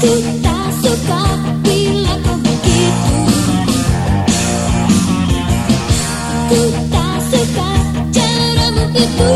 Aku tak suka bila kau begitu. Aku tak suka caramu itu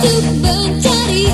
untuk mencari